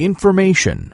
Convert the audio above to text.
Information.